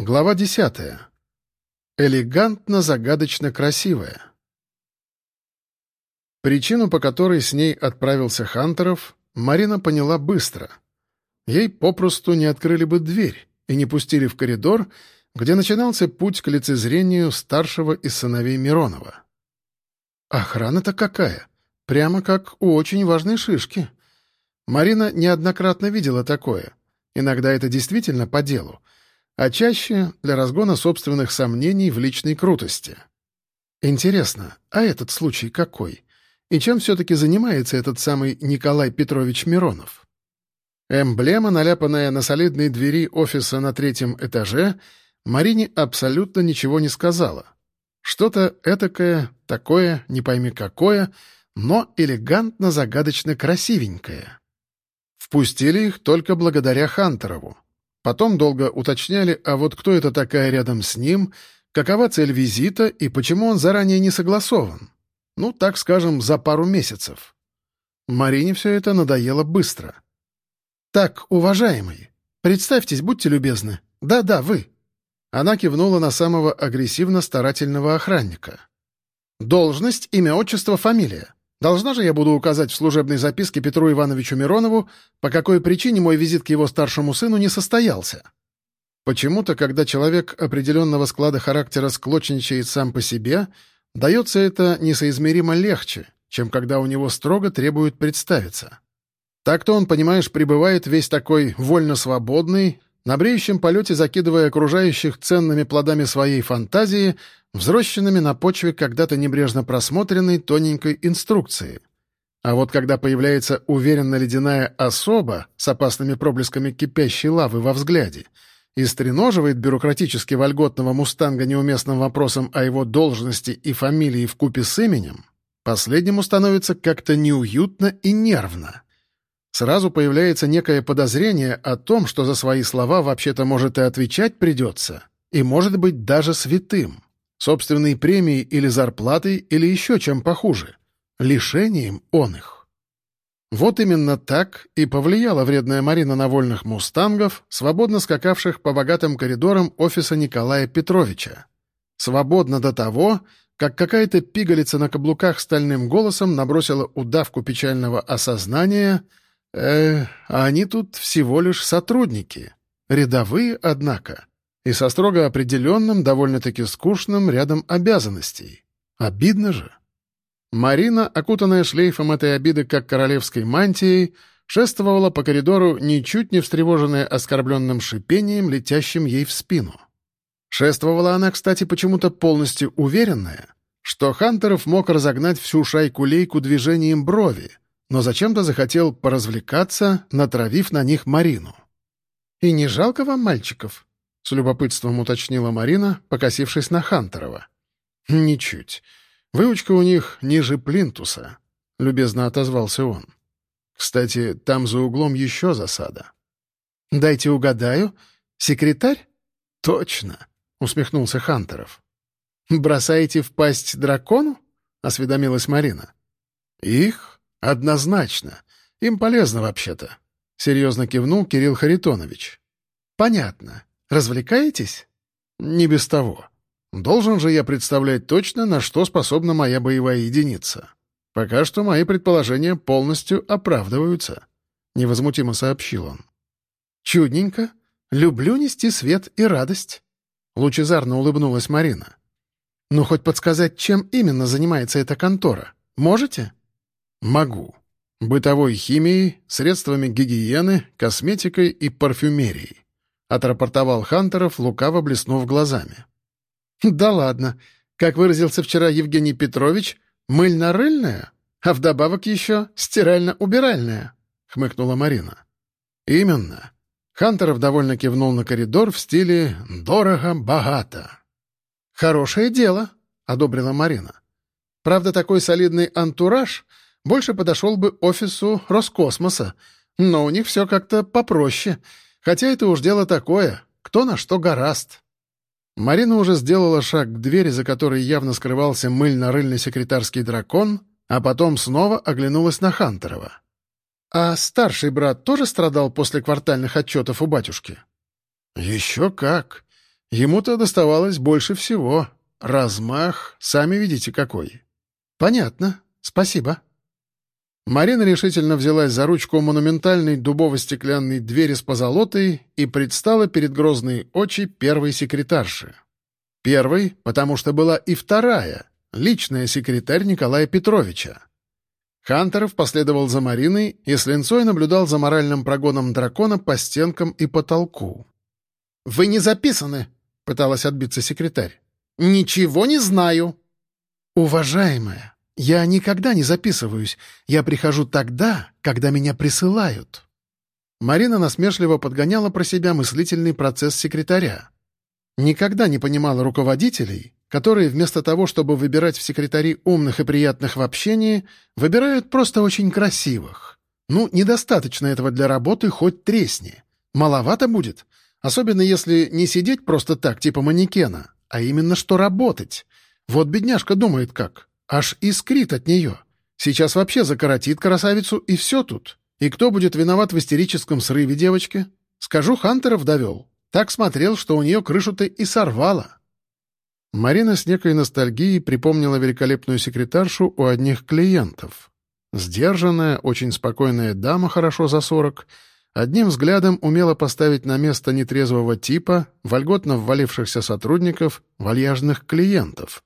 Глава десятая. Элегантно-загадочно красивая. Причину, по которой с ней отправился Хантеров, Марина поняла быстро. Ей попросту не открыли бы дверь и не пустили в коридор, где начинался путь к лицезрению старшего из сыновей Миронова. Охрана-то какая! Прямо как у очень важной шишки. Марина неоднократно видела такое. Иногда это действительно по делу — а чаще для разгона собственных сомнений в личной крутости. Интересно, а этот случай какой? И чем все-таки занимается этот самый Николай Петрович Миронов? Эмблема, наляпанная на солидной двери офиса на третьем этаже, Марине абсолютно ничего не сказала. Что-то этакое, такое, не пойми какое, но элегантно-загадочно красивенькое. Впустили их только благодаря Хантерову. Потом долго уточняли, а вот кто это такая рядом с ним, какова цель визита и почему он заранее не согласован. Ну, так скажем, за пару месяцев. Марине все это надоело быстро. «Так, уважаемый, представьтесь, будьте любезны. Да-да, вы». Она кивнула на самого агрессивно-старательного охранника. «Должность, имя, отчество, фамилия. Должна же я буду указать в служебной записке Петру Ивановичу Миронову, по какой причине мой визит к его старшему сыну не состоялся. Почему-то, когда человек определенного склада характера склочничает сам по себе, дается это несоизмеримо легче, чем когда у него строго требуют представиться. Так-то он, понимаешь, пребывает весь такой вольно-свободный, на бреющем полете закидывая окружающих ценными плодами своей фантазии — взрощенными на почве когда-то небрежно просмотренной тоненькой инструкции. А вот когда появляется уверенно-ледяная особа с опасными проблесками кипящей лавы во взгляде и стреноживает бюрократически вольготного мустанга неуместным вопросом о его должности и фамилии в купе с именем, последнему становится как-то неуютно и нервно. Сразу появляется некое подозрение о том, что за свои слова вообще-то может и отвечать придется, и может быть даже святым собственной премией или зарплатой, или еще чем похуже. Лишением он их. Вот именно так и повлияла вредная Марина на вольных мустангов, свободно скакавших по богатым коридорам офиса Николая Петровича. Свободно до того, как какая-то пигалица на каблуках стальным голосом набросила удавку печального осознания «Э, они тут всего лишь сотрудники. Рядовые, однако и со строго определенным, довольно-таки скучным рядом обязанностей. Обидно же. Марина, окутанная шлейфом этой обиды как королевской мантией, шествовала по коридору, ничуть не встревоженная оскорбленным шипением, летящим ей в спину. Шествовала она, кстати, почему-то полностью уверенная, что Хантеров мог разогнать всю шайку-лейку движением брови, но зачем-то захотел поразвлекаться, натравив на них Марину. «И не жалко вам мальчиков?» с любопытством уточнила Марина, покосившись на Хантерова. «Ничуть. Выучка у них ниже плинтуса», — любезно отозвался он. «Кстати, там за углом еще засада». «Дайте угадаю. Секретарь?» «Точно», — усмехнулся Хантеров. «Бросаете в пасть дракону?» — осведомилась Марина. «Их? Однозначно. Им полезно вообще-то», — серьезно кивнул Кирилл Харитонович. «Понятно. Развлекаетесь? Не без того. Должен же я представлять точно, на что способна моя боевая единица. Пока что мои предположения полностью оправдываются, — невозмутимо сообщил он. Чудненько. Люблю нести свет и радость. Лучезарно улыбнулась Марина. «Ну, хоть подсказать, чем именно занимается эта контора? Можете?» «Могу. Бытовой химией, средствами гигиены, косметикой и парфюмерией. — отрапортовал Хантеров, лукаво блеснув глазами. «Да ладно. Как выразился вчера Евгений Петрович, мыльно-рыльная, а вдобавок еще стирально-убиральная», — хмыкнула Марина. «Именно». Хантеров довольно кивнул на коридор в стиле «дорого-богато». «Хорошее дело», — одобрила Марина. «Правда, такой солидный антураж больше подошел бы офису Роскосмоса, но у них все как-то попроще — Хотя это уж дело такое, кто на что гораст. Марина уже сделала шаг к двери, за которой явно скрывался мыльно-рыльный секретарский дракон, а потом снова оглянулась на Хантерова. «А старший брат тоже страдал после квартальных отчетов у батюшки?» «Еще как. Ему-то доставалось больше всего. Размах, сами видите какой. Понятно. Спасибо. Марина решительно взялась за ручку монументальной дубово-стеклянной двери с позолотой и предстала перед грозные очи первой секретарши. Первой, потому что была и вторая, личная секретарь Николая Петровича. Хантеров последовал за Мариной и с линцой наблюдал за моральным прогоном дракона по стенкам и потолку. «Вы не записаны», — пыталась отбиться секретарь. «Ничего не знаю». «Уважаемая, я никогда не записываюсь. Я прихожу тогда, когда меня присылают». Марина насмешливо подгоняла про себя мыслительный процесс секретаря. Никогда не понимала руководителей, которые вместо того, чтобы выбирать в секретари умных и приятных в общении, выбирают просто очень красивых. Ну, недостаточно этого для работы, хоть тресни. Маловато будет, особенно если не сидеть просто так, типа манекена, а именно что работать. Вот бедняжка думает как. Аж искрит от нее. Сейчас вообще закоротит красавицу, и все тут. И кто будет виноват в истерическом срыве девочки? Скажу, Хантеров довел. Так смотрел, что у нее крышу-то и сорвало. Марина с некой ностальгией припомнила великолепную секретаршу у одних клиентов. Сдержанная, очень спокойная дама, хорошо за сорок, одним взглядом умела поставить на место нетрезвого типа, вольготно ввалившихся сотрудников, вальяжных клиентов.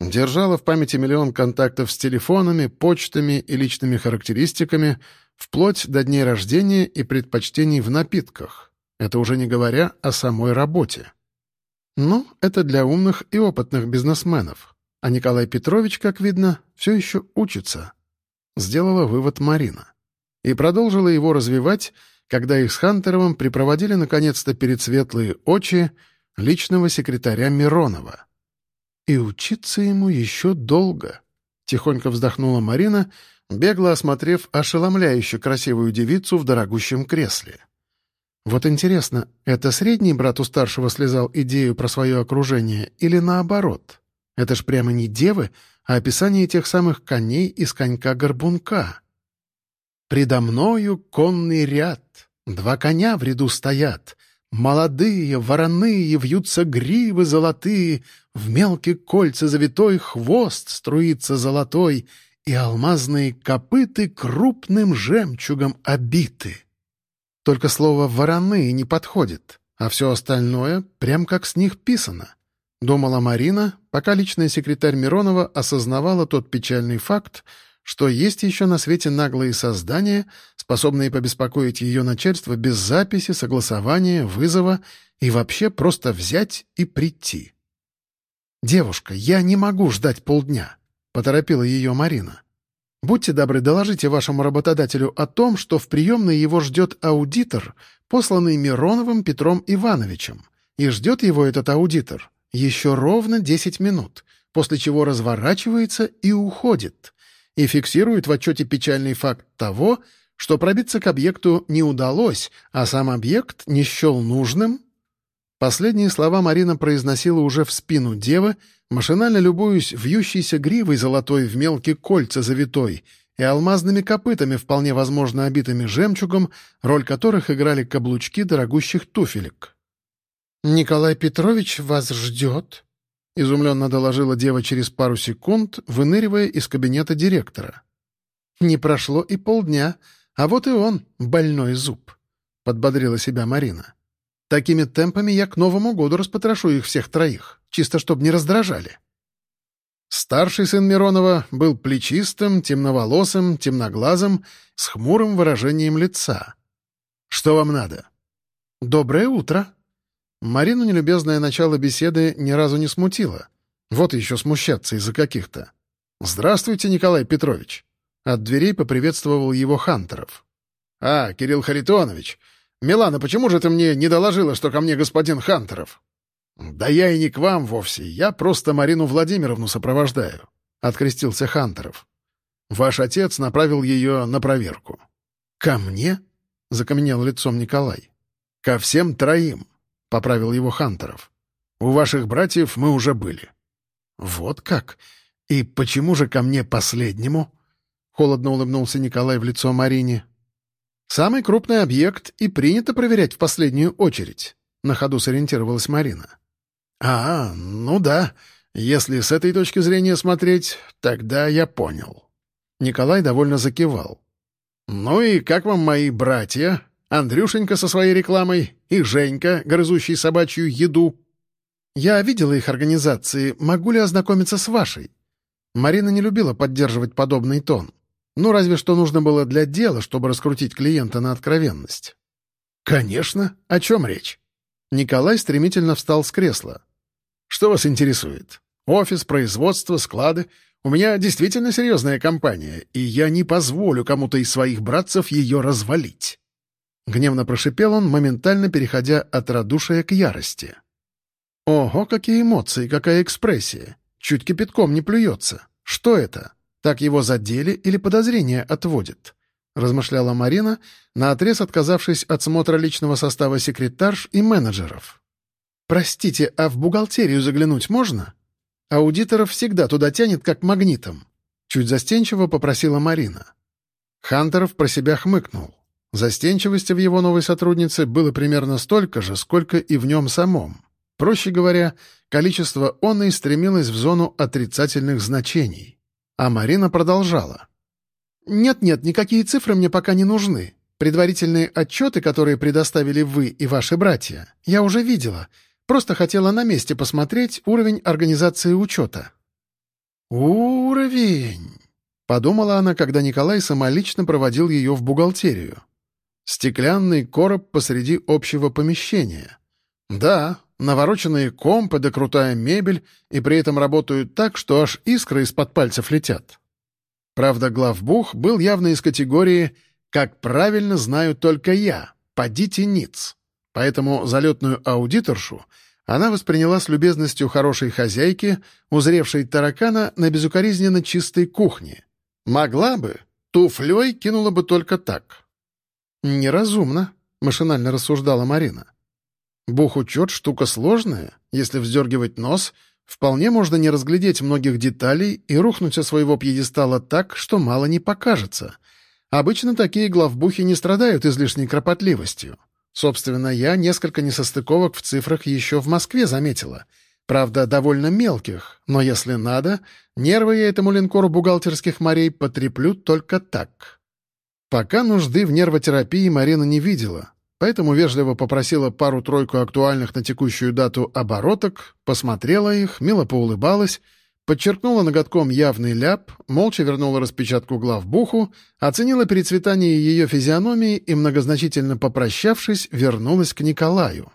Держала в памяти миллион контактов с телефонами, почтами и личными характеристиками, вплоть до дней рождения и предпочтений в напитках. Это уже не говоря о самой работе. Ну, это для умных и опытных бизнесменов. А Николай Петрович, как видно, все еще учится. Сделала вывод Марина. И продолжила его развивать, когда их с Хантеровым припроводили наконец-то перед светлые очи личного секретаря Миронова. И учиться ему еще долго. Тихонько вздохнула Марина, бегло осмотрев ошеломляюще красивую девицу в дорогущем кресле. Вот интересно, это средний брат у старшего слезал идею про свое окружение или наоборот? Это ж прямо не девы, а описание тех самых коней из конька-горбунка. «Предо мною конный ряд, два коня в ряду стоят, молодые, вороные, вьются гривы золотые, в мелкие кольца завитой хвост струится золотой, и алмазные копыты крупным жемчугом обиты». Только слово «вороны» не подходит, а все остальное прям как с них писано. Думала Марина, пока личная секретарь Миронова осознавала тот печальный факт, что есть еще на свете наглые создания, способные побеспокоить ее начальство без записи, согласования, вызова и вообще просто взять и прийти. «Девушка, я не могу ждать полдня», — поторопила ее Марина. Будьте добры, доложите вашему работодателю о том, что в приемной его ждет аудитор, посланный Мироновым Петром Ивановичем. И ждет его этот аудитор еще ровно 10 минут, после чего разворачивается и уходит. И фиксирует в отчете печальный факт того, что пробиться к объекту не удалось, а сам объект не счел нужным. Последние слова Марина произносила уже в спину девы, машинально любуюсь вьющейся гривой золотой в мелкие кольца завитой и алмазными копытами, вполне возможно обитыми жемчугом, роль которых играли каблучки дорогущих туфелек. «Николай Петрович вас ждет», — изумленно доложила дева через пару секунд, выныривая из кабинета директора. «Не прошло и полдня, а вот и он, больной зуб», — подбодрила себя Марина. Такими темпами я к Новому году распотрошу их всех троих, чисто чтобы не раздражали. Старший сын Миронова был плечистым, темноволосым, темноглазым, с хмурым выражением лица. «Что вам надо?» «Доброе утро». Марину нелюбезное начало беседы ни разу не смутило. Вот еще смущаться из-за каких-то. «Здравствуйте, Николай Петрович». От дверей поприветствовал его Хантеров. «А, Кирилл Харитонович, «Милана, почему же ты мне не доложила, что ко мне господин Хантеров?» «Да я и не к вам вовсе, я просто Марину Владимировну сопровождаю», — открестился Хантеров. «Ваш отец направил ее на проверку». «Ко мне?» — закаменел лицом Николай. «Ко всем троим», — поправил его Хантеров. «У ваших братьев мы уже были». «Вот как? И почему же ко мне последнему?» — холодно улыбнулся Николай в лицо Марине. «Самый крупный объект и принято проверять в последнюю очередь», — на ходу сориентировалась Марина. А, ну да. Если с этой точки зрения смотреть, тогда я понял. Николай довольно закивал. «Ну и как вам мои братья? Андрюшенька со своей рекламой и Женька, грызущий собачью еду?» «Я видела их организации. Могу ли ознакомиться с вашей?» Марина не любила поддерживать подобный тон. Ну, разве что нужно было для дела, чтобы раскрутить клиента на откровенность. «Конечно. О чем речь?» Николай стремительно встал с кресла. «Что вас интересует? Офис, производство, склады. У меня действительно серьезная компания, и я не позволю кому-то из своих братцев ее развалить». Гневно прошипел он, моментально переходя от радушия к ярости. «Ого, какие эмоции, какая экспрессия! Чуть кипятком не плюется. Что это? Так его задели или подозрения отводит?» — размышляла Марина, наотрез отказавшись от смотра личного состава секретарш и менеджеров. «Простите, а в бухгалтерию заглянуть можно? Аудиторов всегда туда тянет, как магнитом», — чуть застенчиво попросила Марина. Хантеров про себя хмыкнул. Застенчивости в его новой сотруднице было примерно столько же, сколько и в нем самом. Проще говоря, количество оной стремилось в зону отрицательных значений. А Марина продолжала. «Нет-нет, никакие цифры мне пока не нужны. Предварительные отчеты, которые предоставили вы и ваши братья, я уже видела. Просто хотела на месте посмотреть уровень организации учета». «Уровень!» — подумала она, когда Николай самолично проводил ее в бухгалтерию. Стеклянный короб посреди общего помещения. Да, навороченные компы да крутая мебель, и при этом работают так, что аж искры из-под пальцев летят. Правда, главбух был явно из категории «как правильно знаю только я, подите ниц». Поэтому залетную аудиторшу она восприняла с любезностью хорошей хозяйки, узревшей таракана на безукоризненно чистой кухне. Могла бы, туфлей кинула бы только так. «Неразумно», — машинально рассуждала Марина. Бухучет — штука сложная. Если вздергивать нос, вполне можно не разглядеть многих деталей и рухнуть со своего пьедестала так, что мало не покажется. Обычно такие главбухи не страдают излишней кропотливостью. Собственно, я несколько несостыковок в цифрах еще в Москве заметила. Правда, довольно мелких, но если надо, нервы я этому линкору бухгалтерских морей потреплю только так. Пока нужды в нервотерапии Марина не видела, поэтому вежливо попросила пару-тройку актуальных на текущую дату обороток, посмотрела их, мило поулыбалась, подчеркнула ноготком явный ляп, молча вернула распечатку главбуху, оценила перецветание ее физиономии и, многозначительно попрощавшись, вернулась к Николаю.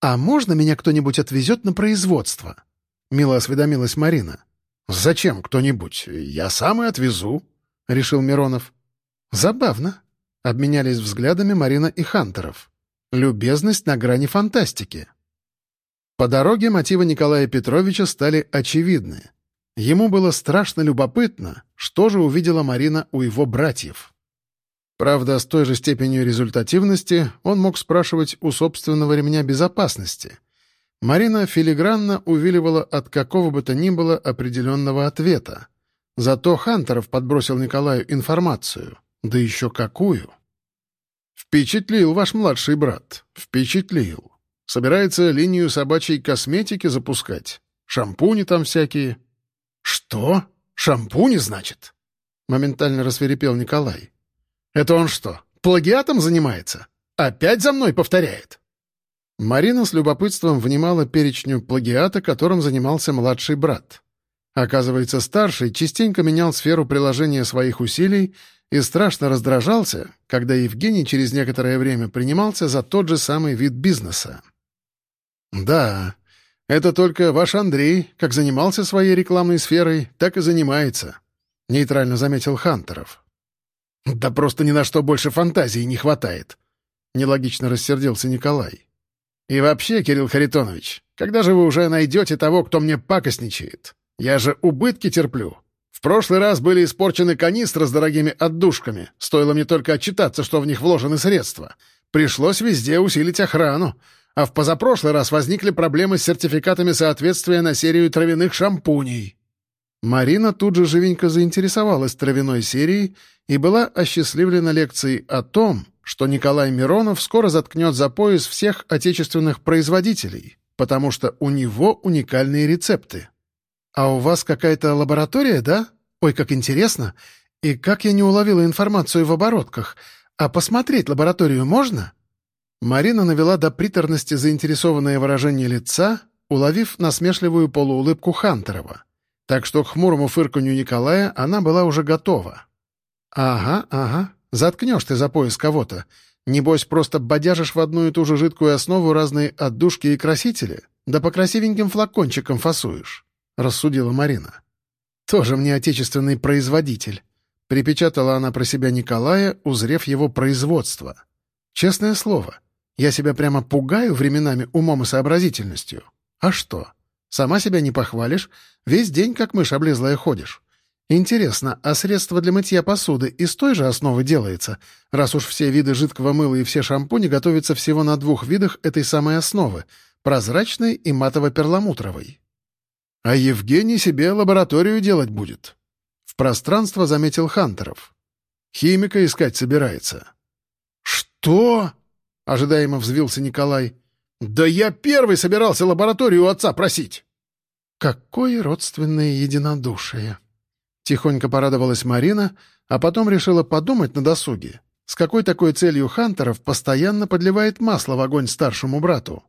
«А можно меня кто-нибудь отвезет на производство?» — мило осведомилась Марина. «Зачем кто-нибудь? Я сам и отвезу», — решил Миронов. «Забавно», Обменялись взглядами Марина и Хантеров. Любезность на грани фантастики. По дороге мотивы Николая Петровича стали очевидны. Ему было страшно любопытно, что же увидела Марина у его братьев. Правда, с той же степенью результативности он мог спрашивать у собственного ремня безопасности. Марина филигранно увиливала от какого бы то ни было определенного ответа. Зато Хантеров подбросил Николаю информацию. Да еще какую! «Впечатлил ваш младший брат. Впечатлил. Собирается линию собачьей косметики запускать. Шампуни там всякие». «Что? Шампуни, значит?» Моментально рассверепел Николай. «Это он что, плагиатом занимается? Опять за мной повторяет?» Марина с любопытством внимала перечню плагиата, которым занимался младший брат. Оказывается, старший частенько менял сферу приложения своих усилий и страшно раздражался, когда Евгений через некоторое время принимался за тот же самый вид бизнеса. «Да, это только ваш Андрей, как занимался своей рекламной сферой, так и занимается», — нейтрально заметил Хантеров. «Да просто ни на что больше фантазии не хватает», — нелогично рассердился Николай. «И вообще, Кирилл Харитонович, когда же вы уже найдете того, кто мне пакостничает? Я же убытки терплю. В прошлый раз были испорчены канистры с дорогими отдушками. Стоило мне только отчитаться, что в них вложены средства. Пришлось везде усилить охрану. А в позапрошлый раз возникли проблемы с сертификатами соответствия на серию травяных шампуней. Марина тут же живенько заинтересовалась травяной серией и была осчастливлена лекцией о том, что Николай Миронов скоро заткнет за пояс всех отечественных производителей. потому что у него уникальные рецепты. «А у вас какая-то лаборатория, да? Ой, как интересно! И как я не уловила информацию в оборотках? А посмотреть лабораторию можно?» Марина навела до приторности заинтересованное выражение лица, уловив насмешливую полуулыбку Хантерова. Так что к хмурому фырканью Николая она была уже готова. «Ага, ага, заткнешь ты за пояс кого-то. Небось, просто бодяжишь в одну и ту же жидкую основу разные отдушки и красители, да по красивеньким флакончикам фасуешь», — рассудила Марина. «Тоже мне отечественный производитель», — припечатала она про себя Николая, узрев его производство. «Честное слово, я себя прямо пугаю временами умом и сообразительностью. А что? Сама себя не похвалишь, весь день как мышь облезлая ходишь. Интересно, а средство для мытья посуды из той же основы делается, раз уж все виды жидкого мыла и все шампуни готовятся всего на двух видах этой самой основы — прозрачной и матово-перламутровой? А Евгений себе лабораторию делать будет. В пространство заметил Хантеров. Химика искать собирается. «Что?» — ожидаемо взвился Николай. «Да я первый собирался лабораторию у отца просить!» «Какое родственное единодушие!» Тихонько порадовалась Марина, а потом решила подумать на досуге. С какой такой целью Хантеров постоянно подливает масло в огонь старшему брату?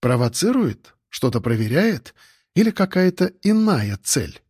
Провоцирует? Что-то проверяет? Или какая-то иная цель?